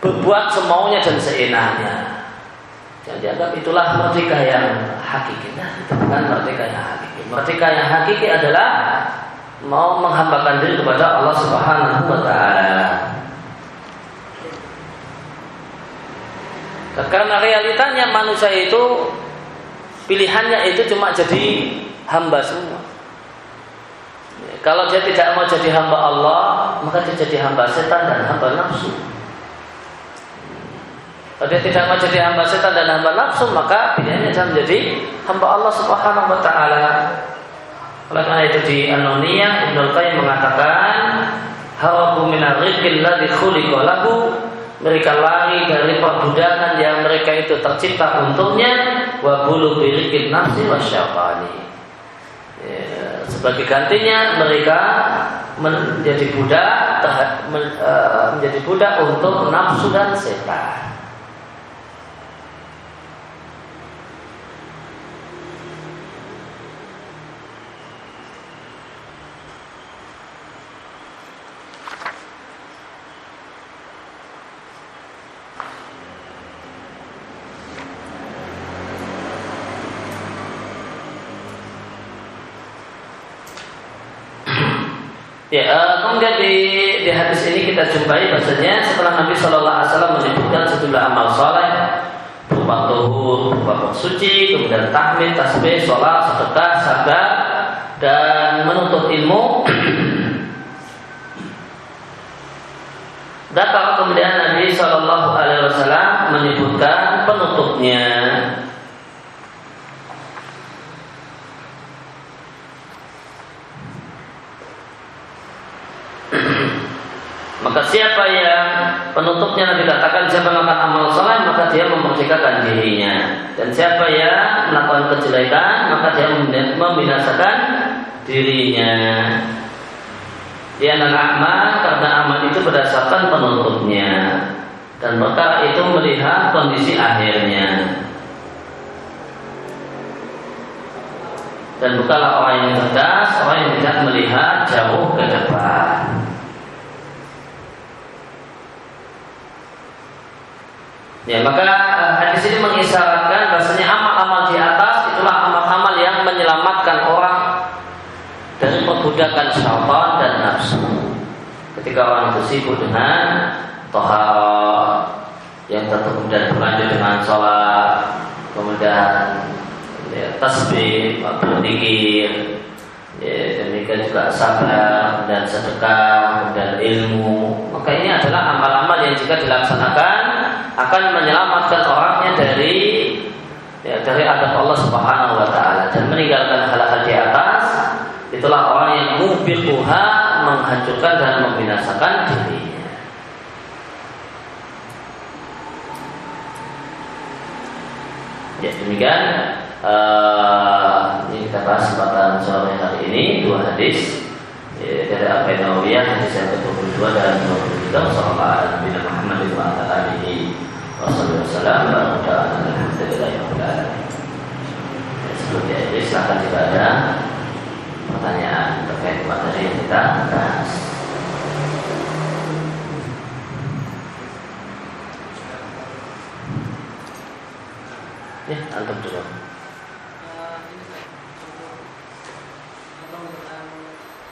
berbuat semaunya dan seenaknya. Jangan dianggap itulah merdeka yang hakiki. Nah, itu bukan merdeka yang hakiki. Merdeka yang hakiki adalah mau menghambakan diri kepada Allah Subhanahu wa taala. Karena realitanya manusia itu pilihannya itu cuma jadi hamba semua. Kalau dia tidak mau jadi hamba Allah, maka dia jadi hamba setan dan hamba nafsu. Kalau dia tidak mau jadi hamba setan dan hamba nafsu, maka pilihannya adalah menjadi hamba Allah Subhanahu wa taala. Oleh karena itu di An-Nuniyah Ibnu Qayyim mengatakan, "Harabu min rizqil ladzi khuliqa lahu mereka lari dari perbudakan yang mereka itu tercipta untuknya. Wa bulu birikin nafsi wa syafani. Ya, sebagai gantinya mereka menjadi budak eh, menjadi budak untuk nafsu dan setan Ya, uh, kemudian di, di hadis ini kita jumpai bahasanya setelah Nabi Shallallahu Alaihi Wasallam menyebutkan sejumlah amal soleh berupa suci, kemudian tahmid, tasbih, sholat, sedekah, sabar, dan menuntut ilmu. Datang kemudian Nabi Shallallahu Alaihi Wasallam menyebutkan penutupnya Maka siapa yang penutupnya Nabi memerdekakan dirinya dan siapa yang melakukan kejelekan maka dia membinasakan dirinya. Dia amal karena amal itu berdasarkan penutupnya dan perkara itu melihat kondisi akhirnya. dan bukanlah orang yang cerdas, orang yang tidak melihat jauh ke depan. Ya, maka eh, hadis ini mengisyaratkan bahasanya amal-amal di atas itulah amal-amal yang menyelamatkan orang dari perbudakan syaitan dan nafsu. Ketika orang itu sibuk dengan tohar yang tentu kemudian berlanjut dengan sholat, kemudian ya, tasbih, berzikir, ya, demikian juga sabar dan sedekah dan ilmu. Maka ini adalah amal-amal yang jika dilaksanakan akan menyelamatkan orangnya dari ya, dari adab Allah Subhanahu wa taala dan meninggalkan hal-hal di atas itulah orang yang mubiquha menghancurkan dan membinasakan dirinya. Ya demikian uh, ini kita bahas kesempatan sore hari ini dua hadis dari Abu Nawawiyah hadis yang ke-22 dan 23 Sallallahu alaihi Muhammad wa ala alihi Wassalamualaikum warahmatullahi wabarakatuh. Sebelumnya ini silahkan jika ada pertanyaan terkait materi yang kita bahas. Ya, antum dulu.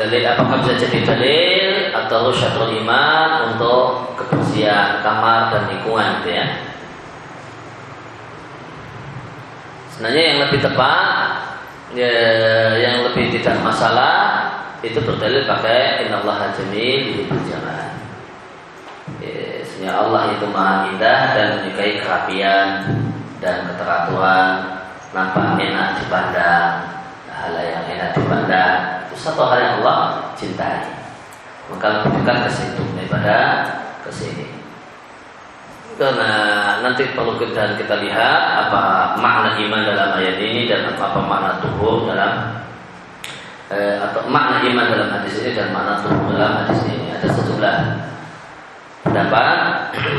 dalil apakah bisa jadi dalil atau syatrul iman untuk kebersihan kamar dan lingkungan gitu ya Sebenarnya yang lebih tepat, ya, yang lebih tidak masalah itu berdalil pakai Inna Allah jamil berjalan. Ya, sebenarnya Allah itu maha indah dan menyukai kerapian dan keteraturan, nampak enak dipandang, hal yang enak dipandang satu hal yang Allah cintai. Maka dekat ke situ daripada ke sini. Karena nanti perlu kita, kita lihat apa makna iman dalam ayat ini dan apa, apa makna tuhur dalam eh, atau makna iman dalam hadis ini dan makna tuhur dalam hadis ini. Ada sejumlah pendapat.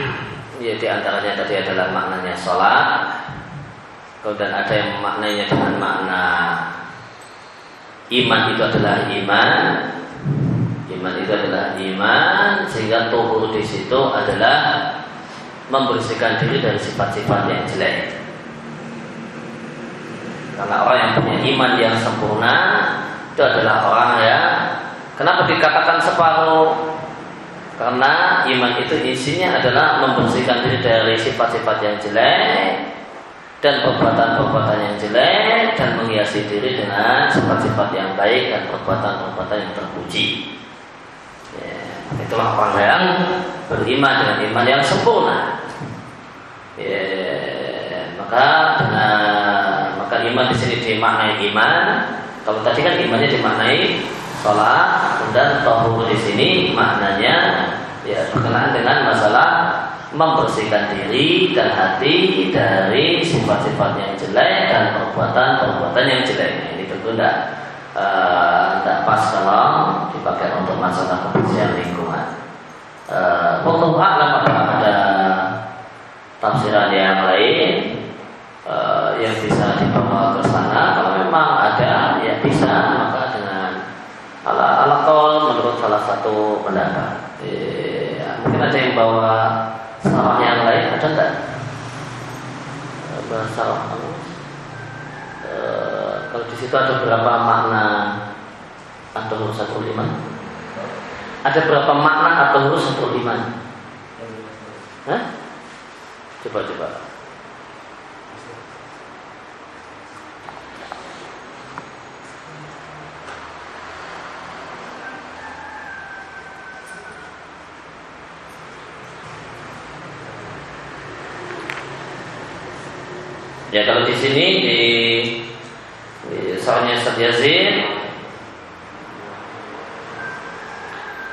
[clears throat] ya di antaranya tadi adalah maknanya sholat. Kemudian ada yang maknanya dengan makna iman itu adalah iman. Iman itu adalah iman sehingga tuhur di situ adalah membersihkan diri dari sifat-sifat yang jelek. Karena orang yang punya iman yang sempurna itu adalah orang yang kenapa dikatakan separuh? Karena iman itu isinya adalah membersihkan diri dari sifat-sifat yang jelek dan perbuatan-perbuatan yang jelek dan menghiasi diri dengan sifat-sifat yang baik dan perbuatan-perbuatan yang terpuji. Ya, itulah orang yang beriman dengan iman yang sempurna ya, maka dengan maka iman di sini dimaknai iman. Kalau tadi kan imannya dimaknai sholat, dan tohur di sini maknanya ya berkenaan dengan masalah membersihkan diri dan hati dari sifat-sifat yang jelek dan perbuatan-perbuatan yang jelek. Ini tentu tidak uh, pas kalau dipakai untuk masalah kebersihan lingkungan. Uh, alam apakah ada tafsiran yang lain uh, yang bisa dibawa ke sana kalau memang ada ya bisa maka dengan ala ala menurut salah satu pendapat ya, mungkin ada yang bawa salah yang lain ada enggak bahasa uh, kalau di situ ada berapa makna atau huruf satu lima ada berapa makna atau huruf satu lima Hah? Coba coba. Ya kalau di sini di, di soalnya Ustaz Yazid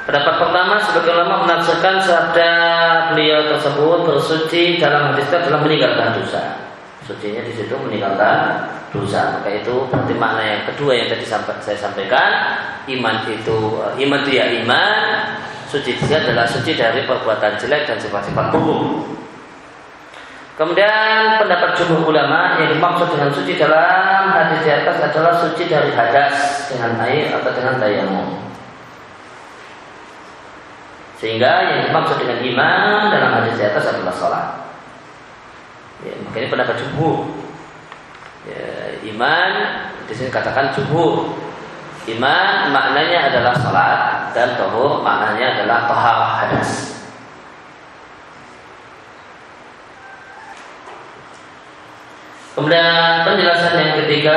Pendapat pertama sebagai ulama menafsirkan sabda beliau tersebut bersuci dalam hadis dalam meninggalkan dosa. Sucinya di situ meninggalkan dosa. Maka itu berarti makna yang kedua yang tadi saya sampaikan, iman itu iman itu ya iman, suci itu adalah suci dari perbuatan jelek dan sifat-sifat buruk. Kemudian pendapat jumhur ulama yang dimaksud dengan suci dalam hadis di atas adalah suci dari hadas dengan air atau dengan tayamum. Sehingga yang dimaksud dengan iman dalam hadis di atas adalah sholat. Ya, makanya pendapat jumhur. Ya, iman di sini katakan jumhur. Iman maknanya adalah sholat dan tohur maknanya adalah tohar hadas. Kemudian penjelasan yang ketiga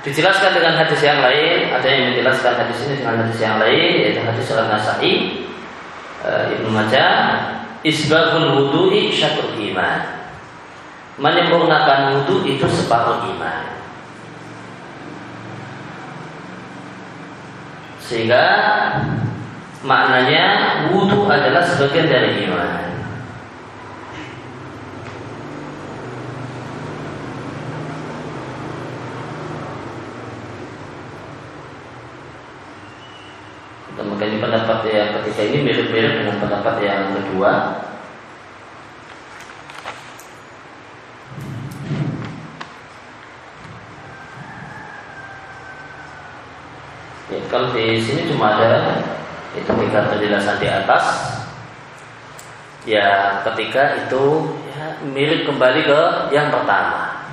Dijelaskan dengan hadis yang lain, ada yang menjelaskan hadis ini dengan hadis yang lain, yaitu hadis Al Nasai, e, Ibnu Majah, Isbabul wudu'i syatrul iman. Menyempurnakan wudhu itu separuh iman. Sehingga maknanya wudhu adalah sebagian dari iman. Maka ini pendapat yang ketiga ini mirip-mirip dengan pendapat yang kedua. Ya, kalau di sini cuma ada itu tiga penjelasan di atas. Ya, ketika itu ya, mirip kembali ke yang pertama.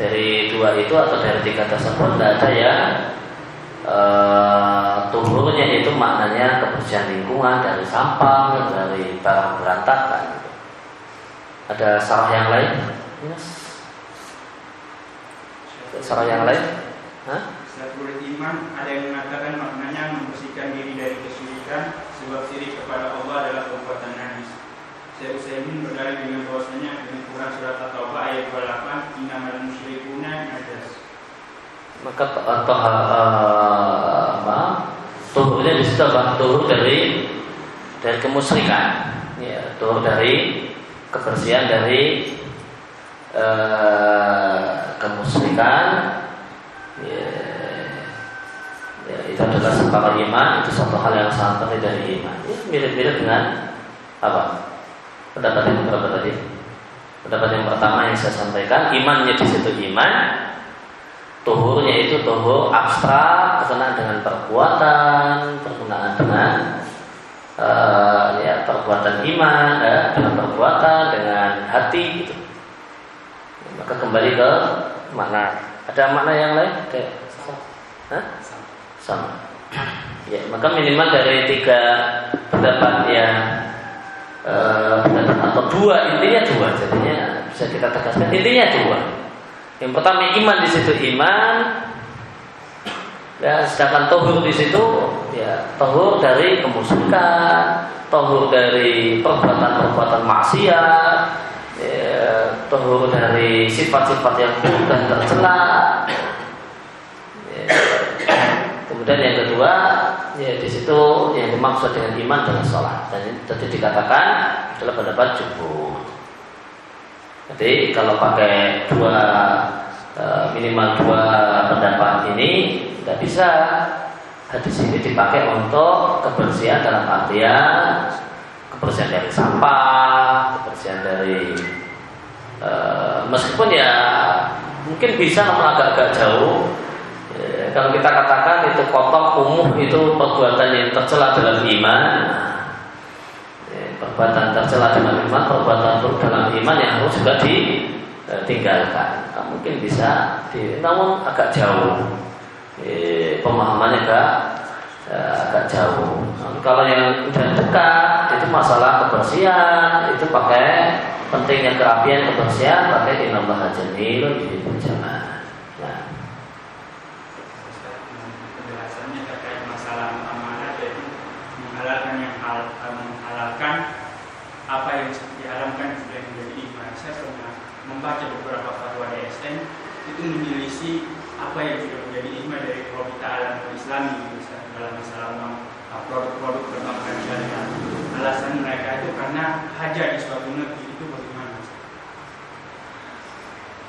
Dari dua itu atau dari tiga tersebut tidak ada yang uh, tuhurnya itu maknanya kebersihan lingkungan dari sampah, dari barang berantakan. Ada salah yang lain? Yes. Salah yang lain? Hah? Selaku iman ada yang mengatakan maknanya membersihkan diri dari kesyirikan sebab syirik kepada Allah adalah perbuatan najis. Saya Utsaimin berdalil dengan bahwasanya dengan Quran surat At-Taubah ayat 28 innamal musyrikuna najas. Maka atau uh, apa? Tuhurnya di situ apa? Tuhur dari dari kemusyrikan. Ya tuhur dari kebersihan dari uh, kemusyrikan. Ya, ya, itu adalah sepakat iman itu satu hal yang sangat penting dari iman mirip-mirip dengan apa pendapat yang berapa tadi pendapat yang pertama yang saya sampaikan imannya di situ iman Tuhurnya itu tuhur abstrak berkenaan dengan perbuatan, berkenaan dengan uh, ya perbuatan iman, ya, dengan perbuatan, dengan hati gitu. Maka kembali ke makna. Ada makna yang lain? Kayak Hah? Sama. Ya, maka minimal dari tiga pendapat yang uh, atau dua intinya dua, jadinya bisa kita tegaskan intinya dua. Yang pertama iman di situ iman. Ya, sedangkan tohur di situ ya tohur dari kemusyrikan, tohur dari perbuatan-perbuatan maksiat, ya, tohur dari sifat-sifat yang buruk dan tercela. Kemudian yang kedua, ya di situ yang dimaksud dengan iman adalah sholat. Dan tadi dikatakan adalah pendapat jumhur. Jadi kalau pakai dua e, minimal dua pendapat ini tidak bisa hadis ini dipakai untuk kebersihan dalam artian kebersihan dari sampah, kebersihan dari e, meskipun ya mungkin bisa namun agak-agak jauh. E, kalau kita katakan itu kotor, kumuh itu perbuatan yang tercela dalam iman, perbuatan tercela dalam iman, perbuatan buruk dalam iman yang harus juga ditinggalkan. Nah, mungkin bisa, di, namun agak jauh. E, pemahamannya agak e, agak jauh. Nah, kalau yang sudah dekat itu masalah kebersihan, itu pakai pentingnya kerapian kebersihan pakai dinambah jamil di jamaah. Nah. Penjelasannya terkait masalah amanah yaitu menghalalkan yang hal, menghalalkan apa yang diharamkan sudah menjadi iman. saya pernah membaca beberapa fatwa DSM itu menyelisih apa yang sudah menjadi ijma dari Allah Taala Islami dalam masalah produk-produk perbankan syariah. Alasan mereka itu karena hajat di suatu negeri itu bagaimana?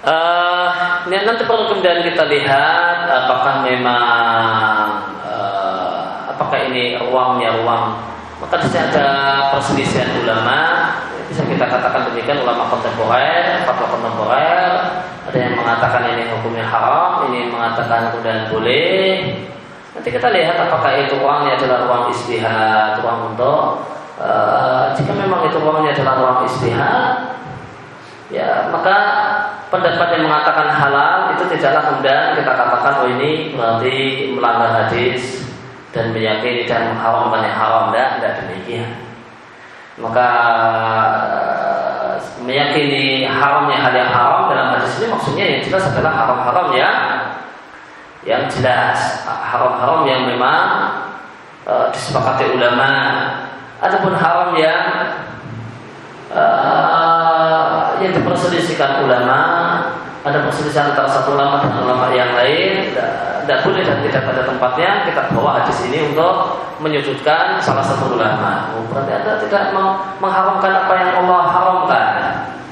Uh, nanti perlu kemudian kita lihat apakah memang uh, apakah ini ruangnya ruang maka di ada perselisihan ulama bisa kita katakan demikian ulama kontemporer fatwa kontemporer. Ada yang mengatakan ini hukumnya haram ini mengatakan kemudian boleh. Nanti kita lihat apakah itu ruangnya adalah ruang istihad ruang untuk uh, jika memang itu ruangnya adalah ruang istihad ya maka pendapat yang mengatakan halal itu tidaklah kemudian kita katakan oh ini berarti melanggar hadis dan meyakini dan mengharamkan yang haram. Tidak tidak demikian maka eh, meyakini haramnya hal yang haram dalam hadis ini maksudnya yang jelas adalah haram-haram yang yang jelas. Haram-haram yang memang uh, disepakati ulama. Adapun haram yang uh, yang diperselisihkan ulama ada perselisihan antara satu ulama dan ulama yang lain tidak boleh dan tidak pada tempatnya kita bawa hadis ini untuk menyudutkan salah satu ulama oh, berarti anda tidak mengharamkan apa yang Allah haramkan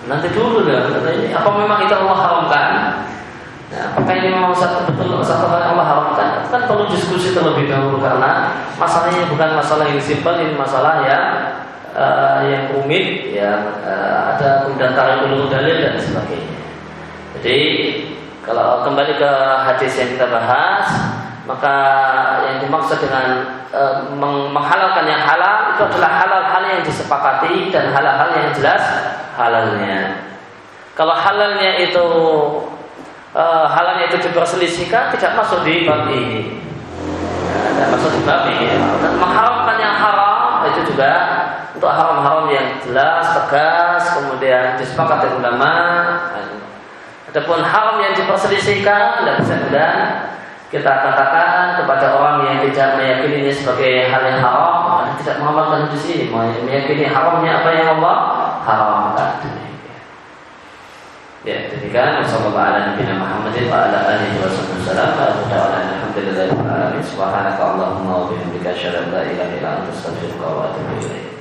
nanti dulu deh ini apa memang itu Allah haramkan Nah, apakah ini memang satu betul satu hal yang Allah haramkan? Itu kan perlu diskusi terlebih dahulu karena masalahnya bukan masalah yang simpel, ini masalah yang uh, yang rumit, yang uh, ada kemudian tarik dalil dan sebagainya. Jadi kalau kembali ke hadis yang kita bahas, maka yang dimaksud dengan e, menghalalkan yang halal itu adalah halal-hal yang disepakati dan halal-hal yang jelas halalnya. Kalau halalnya itu e, halalnya itu diperselisihkan tidak masuk di bab ini. Tidak masuk di bab ini. Dan mengharamkan yang haram itu juga untuk haram-haram yang jelas, tegas, kemudian disepakati ulama, Adapun haram yang diperselisihkan bisa mudah kita katakan kepada orang yang tidak meyakini ini sebagai hal yang haram, tidak mengamalkan di sini, meyakini haramnya apa yang Allah haramkan. Ya, demikian. Sallallahu ala Muhammadin wa ala alihi wa sallam wa alhamdulillahi wa alamin